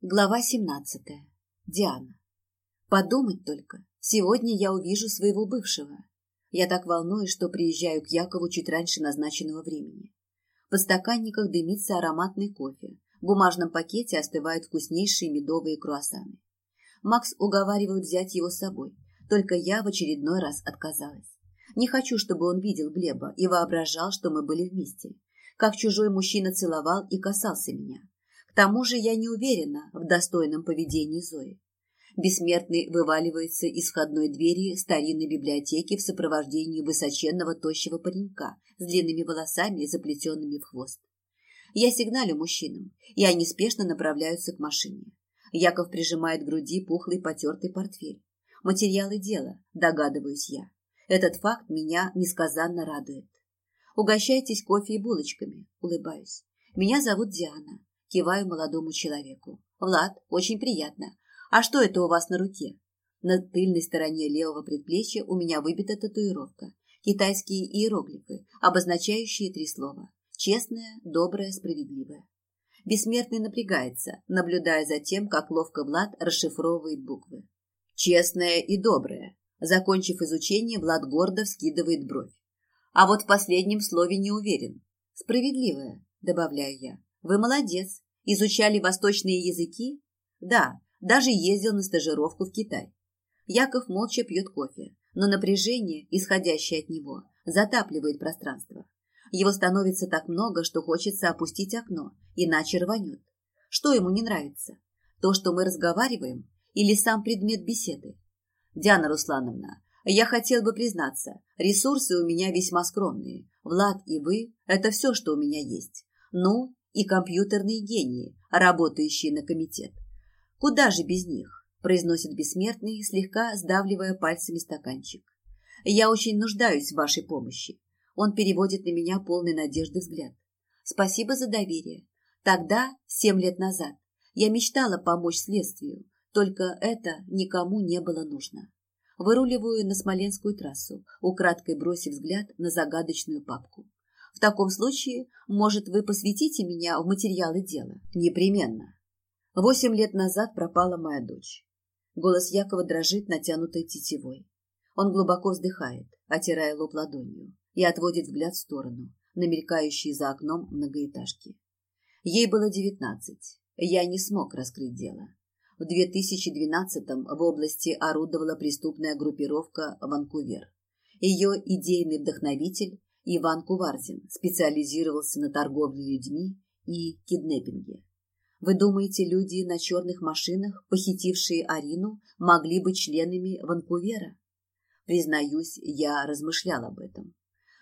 Глава 17. Диана. Подумать только, сегодня я увижу своего бывшего. Я так волнуюсь, что приезжаю к Якову чуть раньше назначенного времени. В подстаканниках дымится ароматный кофе. В бумажном пакете остывают вкуснейшие медовые круассаны. Макс уговаривает взять его с собой, только я в очередной раз отказалась. Не хочу, чтобы он видел Глеба и воображал, что мы были вместе. Как чужой мужчина целовал и касался меня тому же я не уверена в достойном поведении Зои. Бессмертный вываливается из входной двери старинной библиотеки в сопровождении высоченного тощего паренька с длинными волосами, заплетенными в хвост. Я сигналю мужчинам, и они спешно направляются к машине. Яков прижимает к груди пухлый потертый портфель. Материалы дела, догадываюсь я. Этот факт меня несказанно радует. Угощайтесь кофе и булочками, улыбаюсь. Меня зовут Диана. Киваю молодому человеку. «Влад, очень приятно. А что это у вас на руке?» На тыльной стороне левого предплечья у меня выбита татуировка. Китайские иероглифы, обозначающие три слова. Честное, доброе, справедливое. Бессмертный напрягается, наблюдая за тем, как ловко Влад расшифровывает буквы. Честное и доброе. Закончив изучение, Влад гордо вскидывает бровь. А вот в последнем слове не уверен. Справедливое, добавляю я. Вы молодец. Изучали восточные языки? Да, даже ездил на стажировку в Китай. Яков молча пьет кофе, но напряжение, исходящее от него, затапливает пространство. Его становится так много, что хочется опустить окно, иначе рванет. Что ему не нравится? То, что мы разговариваем, или сам предмет беседы? Диана Руслановна, я хотел бы признаться, ресурсы у меня весьма скромные. Влад и вы – это все, что у меня есть. Ну, и компьютерные гении, работающие на комитет. Куда же без них? произносит бессмертный, слегка сдавливая пальцами стаканчик. Я очень нуждаюсь в вашей помощи. Он переводит на меня полный надежды взгляд. Спасибо за доверие. Тогда, семь лет назад, я мечтала помочь следствию, только это никому не было нужно. Выруливаю на Смоленскую трассу, украдкой бросив взгляд на загадочную папку. В таком случае, может, вы посвятите меня в материалы дела? Непременно. Восемь лет назад пропала моя дочь. Голос Якова дрожит натянутой тетивой. Он глубоко вздыхает, отирая лоб ладонью, и отводит взгляд в сторону, намелькающие за окном многоэтажки. Ей было девятнадцать. Я не смог раскрыть дело. В 2012-м в области орудовала преступная группировка «Ванкувер». Ее идейный вдохновитель Иван Куварзин специализировался на торговле людьми и киднеппинге. Вы думаете, люди на черных машинах, похитившие Арину, могли быть членами Ванкувера? Признаюсь, я размышлял об этом.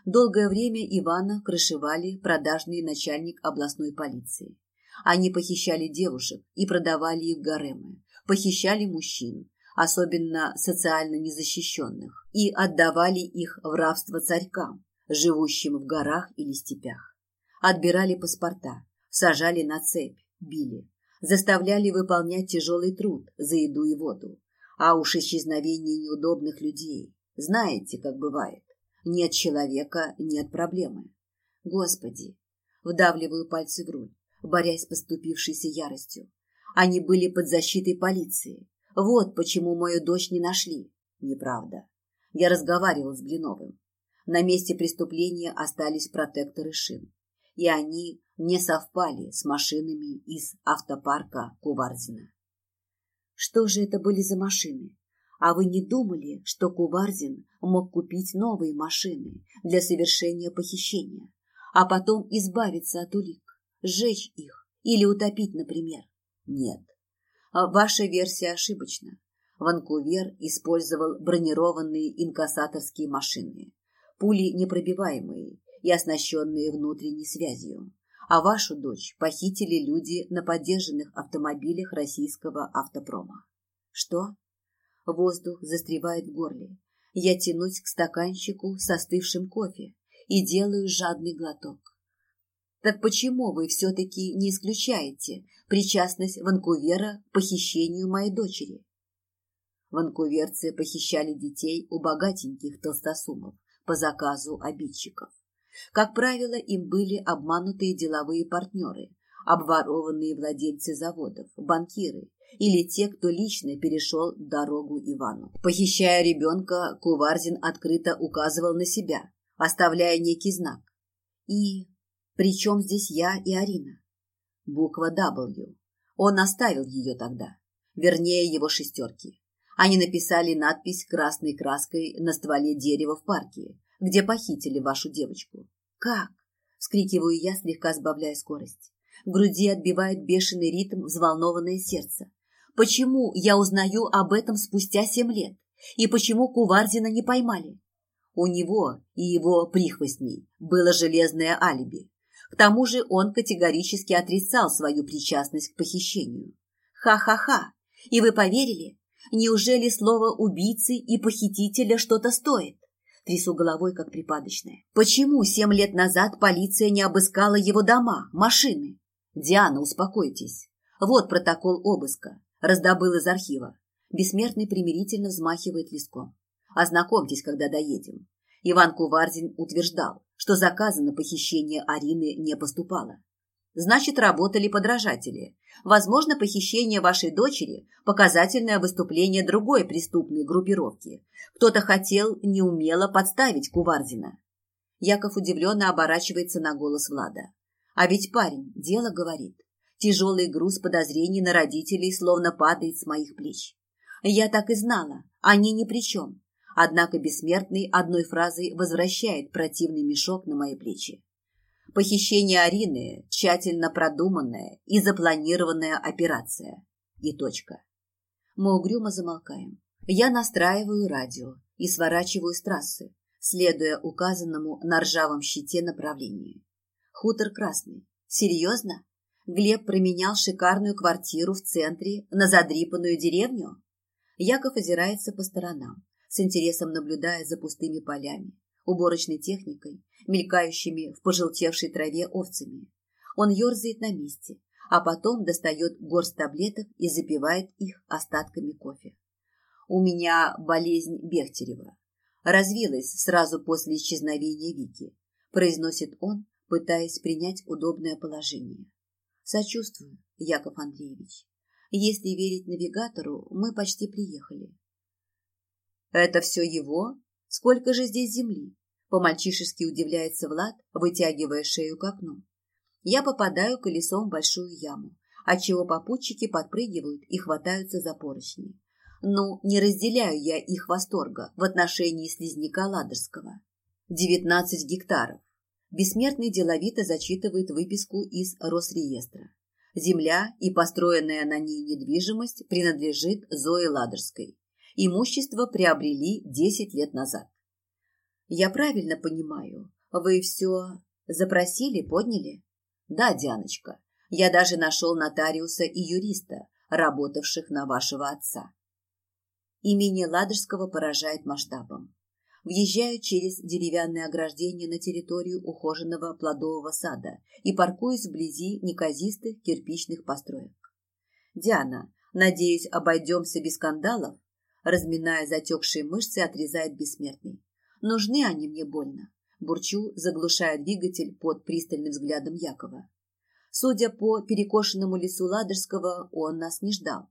Долгое время Ивана крышевали продажный начальник областной полиции. Они похищали девушек и продавали их в гаремы, похищали мужчин, особенно социально незащищенных, и отдавали их в рабство царькам, живущим в горах или степях. Отбирали паспорта, сажали на цепь, били, заставляли выполнять тяжелый труд за еду и воду. А уж исчезновение неудобных людей, знаете, как бывает. Нет человека, нет проблемы. Господи, вдавливаю пальцы в руль, борясь с поступившейся яростью. Они были под защитой полиции. Вот почему мою дочь не нашли. Неправда. Я разговаривал с Блиновым. На месте преступления остались протекторы шин, и они не совпали с машинами из автопарка Куварзина. Что же это были за машины? А вы не думали, что Куварзин мог купить новые машины для совершения похищения, а потом избавиться от улик, сжечь их или утопить, например? Нет. Ваша версия ошибочна. Ванкувер использовал бронированные инкассаторские машины, пули непробиваемые и оснащенные внутренней связью. А вашу дочь похитили люди на подержанных автомобилях российского автопрома. Что? Воздух застревает в горле. Я тянусь к стаканчику с остывшим кофе и делаю жадный глоток. Так почему вы все-таки не исключаете причастность Ванкувера к похищению моей дочери? Ванкуверцы похищали детей у богатеньких толстосумов, по заказу обидчиков. Как правило, им были обманутые деловые партнеры, обворованные владельцы заводов, банкиры или те, кто лично перешел дорогу Ивану. Похищая ребенка, Куварзин открыто указывал на себя, оставляя некий знак. И при чем здесь я и Арина? Буква W. Он оставил ее тогда, вернее его шестерки. Они написали надпись красной краской на стволе дерева в парке, где похитили вашу девочку. «Как?» – скрикиваю я, слегка сбавляя скорость. В груди отбивает бешеный ритм взволнованное сердце. Почему я узнаю об этом спустя семь лет? И почему Куварзина не поймали? У него и его прихвостней было железное алиби. К тому же он категорически отрицал свою причастность к похищению. Ха-ха-ха! И вы поверили? Неужели слово убийцы и похитителя что-то стоит? Трясу головой, как припадочная. Почему семь лет назад полиция не обыскала его дома, машины? Диана, успокойтесь. Вот протокол обыска. Раздобыл из архива. Бессмертный примирительно взмахивает листком. Ознакомьтесь, когда доедем. Иван Куварзин утверждал, что заказа на похищение Арины не поступало. Значит, работали подражатели. Возможно, похищение вашей дочери – показательное выступление другой преступной группировки. Кто-то хотел неумело подставить Куварзина. Яков удивленно оборачивается на голос Влада. А ведь парень дело говорит. Тяжелый груз подозрений на родителей словно падает с моих плеч. Я так и знала, они ни при чем. Однако бессмертный одной фразой возвращает противный мешок на мои плечи. Похищение Арины – тщательно продуманная и запланированная операция. И точка. Мы угрюмо замолкаем. Я настраиваю радио и сворачиваю с трассы, следуя указанному на ржавом щите направлению. Хутор Красный. Серьезно? Глеб променял шикарную квартиру в центре на задрипанную деревню? Яков озирается по сторонам, с интересом наблюдая за пустыми полями, уборочной техникой, мелькающими в пожелтевшей траве овцами. Он ерзает на месте, а потом достает горсть таблеток и запивает их остатками кофе. У меня болезнь Бехтерева. Развилась сразу после исчезновения Вики, произносит он, пытаясь принять удобное положение. Сочувствую, Яков Андреевич. Если верить навигатору, мы почти приехали. Это все его? Сколько же здесь земли? По-мальчишески удивляется Влад, вытягивая шею к окну. Я попадаю колесом в большую яму, отчего попутчики подпрыгивают и хватаются за поручни. Но не разделяю я их восторга в отношении слизняка Ладожского. Девятнадцать гектаров. Бессмертный деловито зачитывает выписку из Росреестра. Земля и построенная на ней недвижимость принадлежит Зое Ладожской. Имущество приобрели десять лет назад. Я правильно понимаю, вы все запросили, подняли? Да, Дианочка, я даже нашел нотариуса и юриста, работавших на вашего отца. Имени Ладожского поражает масштабом. Въезжаю через деревянное ограждение на территорию ухоженного плодового сада и паркуюсь вблизи неказистых кирпичных построек. Диана, надеюсь, обойдемся без скандалов? Разминая затекшие мышцы, отрезает бессмертный. Нужны они мне больно. Бурчу, заглушая двигатель под пристальным взглядом Якова. Судя по перекошенному лицу Ладожского, он нас не ждал.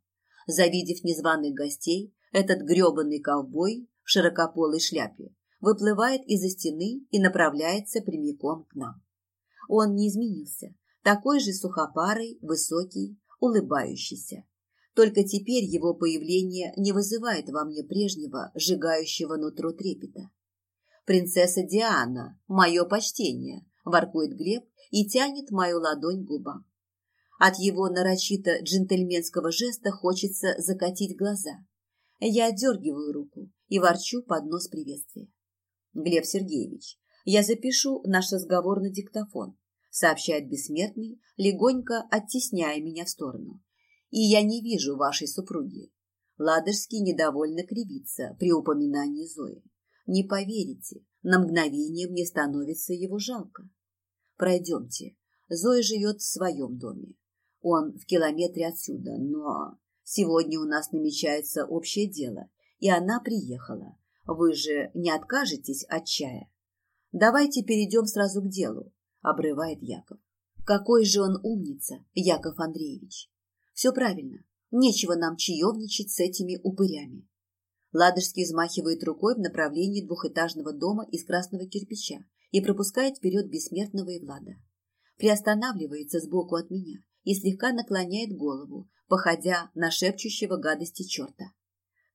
Завидев незваных гостей, этот грёбаный ковбой в широкополой шляпе выплывает из-за стены и направляется прямиком к нам. Он не изменился, такой же сухопарый, высокий, улыбающийся. Только теперь его появление не вызывает во мне прежнего, сжигающего нутро трепета. «Принцесса Диана, мое почтение!» – воркует Глеб и тянет мою ладонь к губам. От его нарочито джентльменского жеста хочется закатить глаза. Я отдергиваю руку и ворчу под нос приветствия. «Глеб Сергеевич, я запишу наш разговор на диктофон», сообщает бессмертный, легонько оттесняя меня в сторону. «И я не вижу вашей супруги». Ладожский недовольно кривится при упоминании Зои. Не поверите, на мгновение мне становится его жалко. Пройдемте. Зоя живет в своем доме. Он в километре отсюда, но сегодня у нас намечается общее дело, и она приехала. Вы же не откажетесь от чая? Давайте перейдем сразу к делу, обрывает Яков. Какой же он умница, Яков Андреевич. Все правильно. Нечего нам чаевничать с этими упырями. Ладожский взмахивает рукой в направлении двухэтажного дома из красного кирпича и пропускает вперед бессмертного и Влада. Приостанавливается сбоку от меня и слегка наклоняет голову, походя на шепчущего гадости черта.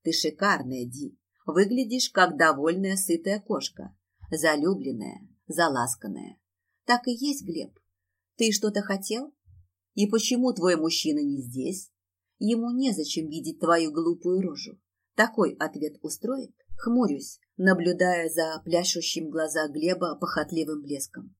Ты шикарная, Ди. Выглядишь, как довольная сытая кошка. Залюбленная, заласканная. Так и есть, Глеб. Ты что-то хотел? И почему твой мужчина не здесь? Ему незачем видеть твою глупую рожу. Такой ответ устроит? Хмурюсь, наблюдая за пляшущим в глазах Глеба похотливым блеском.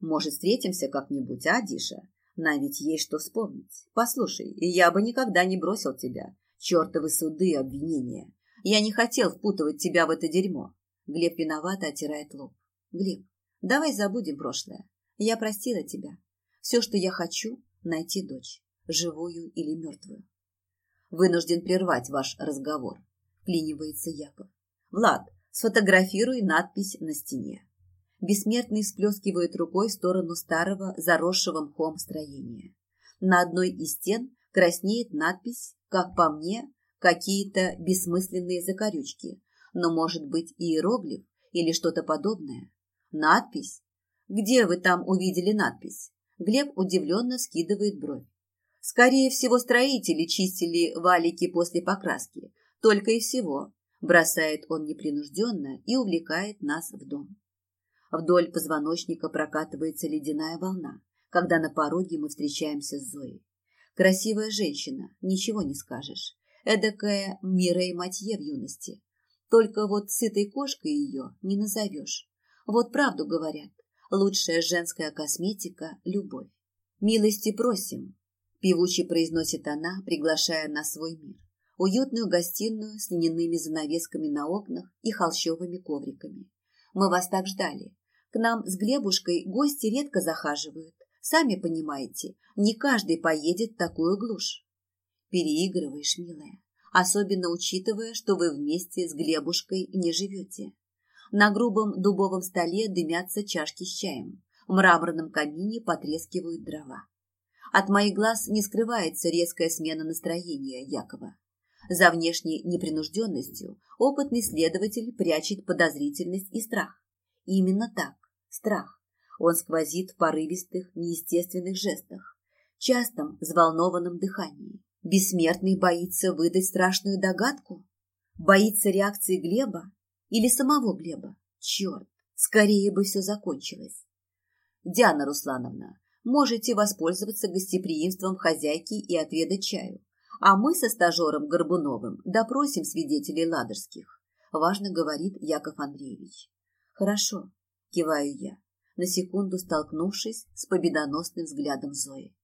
Может, встретимся как-нибудь, а, Диша? Нам ведь есть что вспомнить. Послушай, я бы никогда не бросил тебя. Чертовы суды обвинения. Я не хотел впутывать тебя в это дерьмо. Глеб виновато оттирает лоб. Глеб, давай забудем прошлое. Я простила тебя. Все, что я хочу, найти дочь, живую или мертвую. Вынужден прервать ваш разговор, вклинивается Яков. Влад, сфотографируй надпись на стене. Бессмертный всплескивает рукой в сторону старого, заросшего мхом строения. На одной из стен краснеет надпись, как по мне, какие-то бессмысленные закорючки, но может быть иероглиф или что-то подобное. Надпись? Где вы там увидели надпись? Глеб удивленно скидывает бровь. Скорее всего, строители чистили валики после покраски. Только и всего. Бросает он непринужденно и увлекает нас в дом. Вдоль позвоночника прокатывается ледяная волна, когда на пороге мы встречаемся с Зоей. Красивая женщина, ничего не скажешь. Эдакая Мирей Матье в юности. Только вот сытой кошкой ее не назовешь. Вот правду говорят, лучшая женская косметика – любовь. «Милости просим», – певуче произносит она, приглашая на свой мир. Уютную гостиную с льняными занавесками на окнах и холщовыми ковриками. Мы вас так ждали. К нам с Глебушкой гости редко захаживают. Сами понимаете, не каждый поедет в такую глушь. Переигрываешь, милая, особенно учитывая, что вы вместе с Глебушкой не живете. На грубом дубовом столе дымятся чашки с чаем. В мраморном камине потрескивают дрова. От моих глаз не скрывается резкая смена настроения Якова. За внешней непринужденностью опытный следователь прячет подозрительность и страх. Именно так, страх. Он сквозит в порывистых, неестественных жестах, частом взволнованном дыхании. Бессмертный боится выдать страшную догадку? Боится реакции Глеба или самого Глеба? Черт, скорее бы все закончилось. Диана Руслановна, можете воспользоваться гостеприимством хозяйки и отведать чаю. А мы со стажером Горбуновым допросим свидетелей ладожских. Важно говорит Яков Андреевич. Хорошо, киваю я, на секунду столкнувшись с победоносным взглядом Зои.